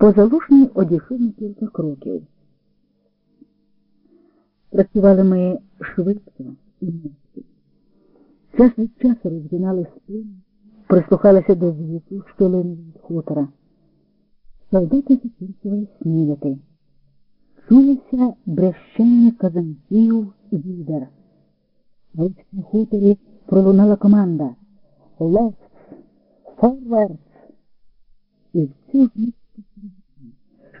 Позалужний одійшов на кілька кроків. Працювали ми швидко і місці. Час від часу розгинали спину, прислухалися до звуку, що линув від хутора. Солдати закінчували снідати. Чулося брещання казанців і відер. А ось на хуторі пролунала команда «Лефт! Форвард!» І в цю ж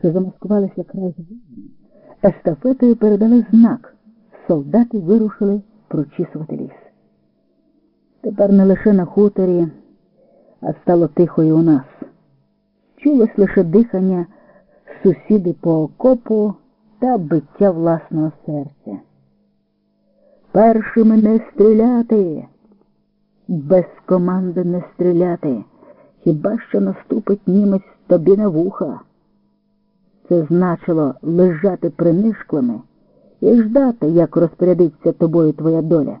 що замаскувалися край зелені, естафетою передали знак. Солдати вирушили прочісувати ліс. Тепер не лише на хуторі, а стало тихо і у нас. Чулось лише дихання сусіди по окопу та биття власного серця. Першими не стріляти, без команди не стріляти, хіба що наступить німець тобі на вуха. Це значило лежати принишклими і ждати, як розпорядиться тобою твоя доля.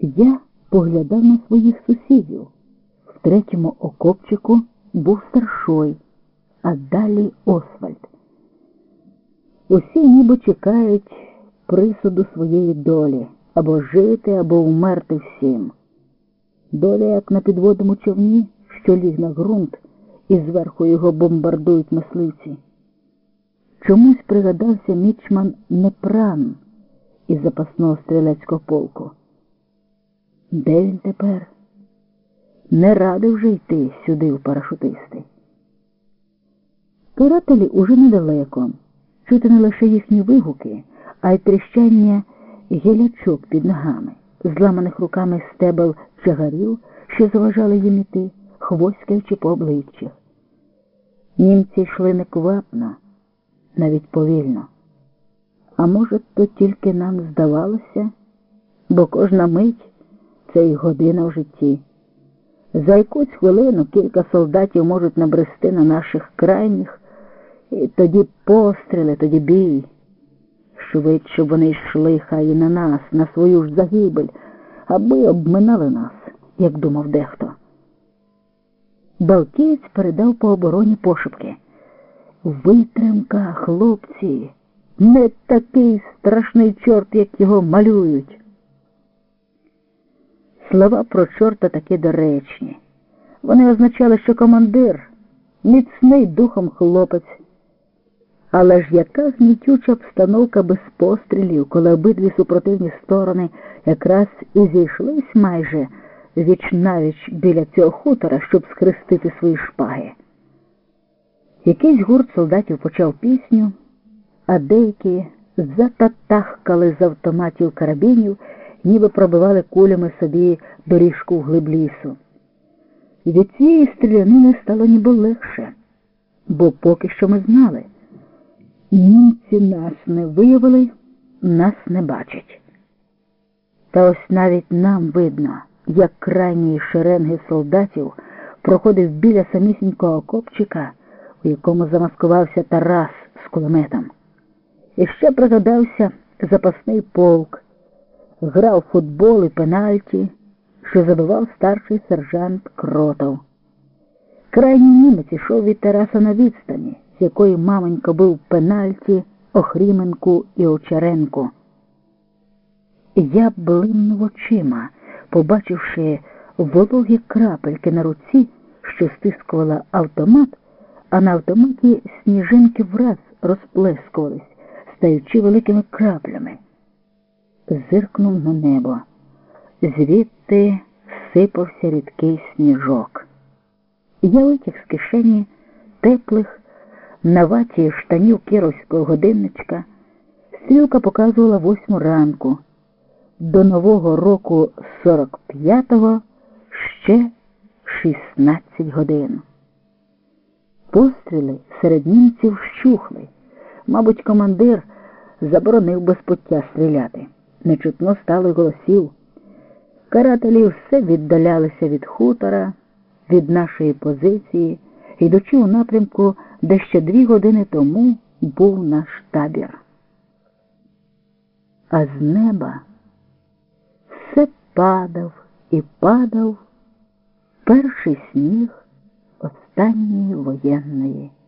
Я поглядав на своїх сусідів. В третьому окопчику був старшой, а далі Освальд. Усі ніби чекають присуду своєї долі або жити, або вмерти всім. Доля, як на підводному човні, що ліг на ґрунт і зверху його бомбардують мисливці. Чомусь пригадався мічман Непран із запасного стрілецького полку. Де він тепер? Не радий вже йти сюди у парашутисти. Карателі уже недалеко. Чути не лише їхні вигуки, а й тріщання гілячок під ногами, зламаних руками стебел чагарів, що заважали їм іти, хвоськаючи по обличчях. Німці йшли неквапно, навіть повільно. А може, то тільки нам здавалося, бо кожна мить це й година в житті. За якусь хвилину кілька солдатів можуть набрести на наших крайніх, і тоді постріли, тоді бій. Швидше вони йшли хай і на нас, на свою ж загибель, аби обминали нас, як думав дехто. Балкієць передав по обороні пошепки. Витримка, хлопці, не такий страшний чорт, як його малюють. Слова про чорта таки доречні. Вони означали, що командир міцний духом хлопець. Але ж яка гнітюча обстановка без пострілів, коли обидві супротивні сторони якраз і зійшлись майже віч навіч біля цього хутора, щоб схрестити свої шпаги. Якийсь гурт солдатів почав пісню, а деякі зататахкали з автоматів карабінів, ніби пробивали кулями собі доріжку в глиб лісу. І від цієї стрілянини стало ніби легше, бо поки що ми знали. Німці нас не виявили, нас не бачать. Та ось навіть нам видно, як крайній шеренги солдатів проходив біля самісінького окопчика, у якому замаскувався Тарас з кулеметом. І ще пригадався запасний полк, грав футбол і пенальті, що забивав старший сержант Кротов. Крайній німець ішов від Тараса на відстані з якої маменько бив пенальті, Охріменку і Овчаренку. Я блимнув очима, побачивши вологі крапельки на руці, що стискувала автомат, а на автоматі сніжинки враз розплескувались, стаючи великими краплями. Зиркнув на небо. Звідти сипався рідкий сніжок. Я витяг з кишені теплих на ваті штанів кіровського годинничка стрілка показувала восьму ранку. До Нового року 45-го ще 16 годин. Постріли серед німців вщухли. Мабуть, командир заборонив без пуття стріляти. Нечутно стало голосів. Карателі все віддалялися від хутора, від нашої позиції, йдучи у напрямку де ще дві години тому був наш табір. А з неба падав і падав перший сніг останньої воєнної